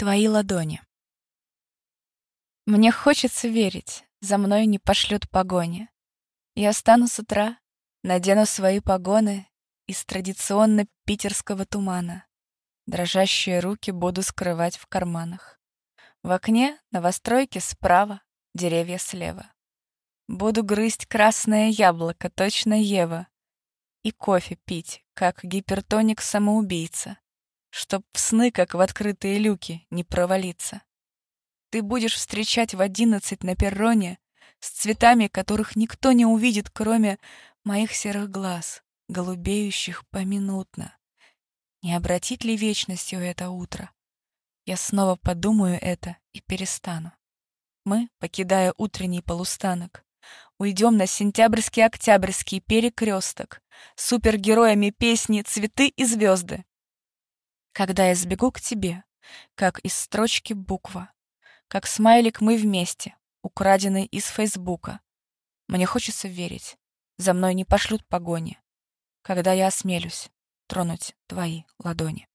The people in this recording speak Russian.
Твои ладони. Мне хочется верить, за мной не пошлют погони. Я встану с утра, надену свои погоны из традиционно питерского тумана. Дрожащие руки буду скрывать в карманах. В окне новостройки справа, деревья слева. Буду грызть красное яблоко, точно Ева. И кофе пить, как гипертоник-самоубийца, Чтоб в сны, как в открытые люки, не провалиться. Ты будешь встречать в одиннадцать на перроне с цветами, которых никто не увидит, кроме моих серых глаз, голубеющих поминутно. Не обратить ли вечностью это утро? Я снова подумаю это и перестану. Мы, покидая утренний полустанок, уйдем на сентябрьский-октябрьский перекресток, супергероями песни «Цветы и звезды». Когда я сбегу к тебе, как из строчки буква, как смайлик мы вместе, украденный из Фейсбука. Мне хочется верить, за мной не пошлют погони, когда я осмелюсь тронуть твои ладони.